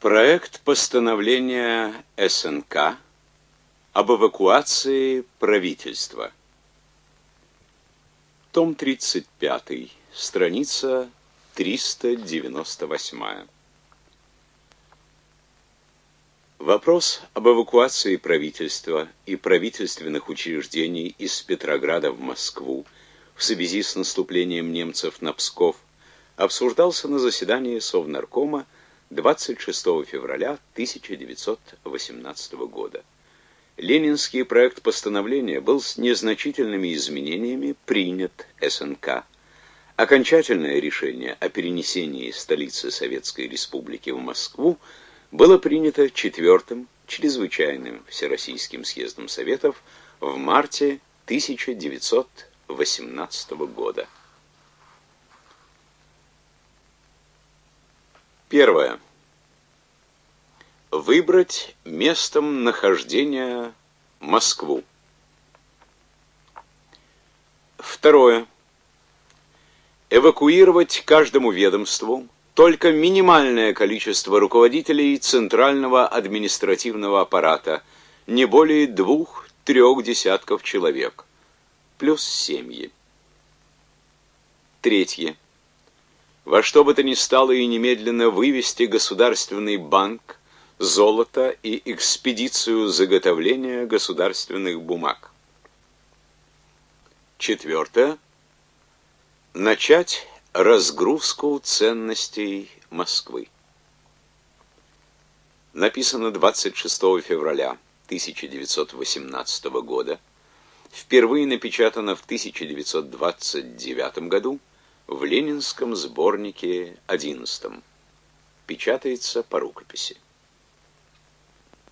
Проект постановления СНК об эвакуации правительства. Том 35, страница 398. Вопрос об эвакуации правительства и правительственных учреждений из Петрограда в Москву в связи с наступлением немцев на Псков обсуждался на заседании Совнаркома 26 февраля 1918 года. Ленинский проект постановления был с незначительными изменениями принят СНК. Окончательное решение о перенесении столицы Советской Республики в Москву было принято четвертым чрезвычайным Всероссийским съездом Советов в марте 1918 года. Первое. Выбрать местом нахождения Москву. Второе. Эвакуировать каждому ведомству только минимальное количество руководителей центрального административного аппарата, не более двух-трех десятков человек, плюс семьи. Третье во что бы то ни стало и немедленно вывести Государственный банк, золото и экспедицию заготовления государственных бумаг. Четвертое. Начать разгрузку ценностей Москвы. Написано 26 февраля 1918 года. Впервые напечатано в 1929 году в Ленинском сборнике 11. Печатается по рукописи.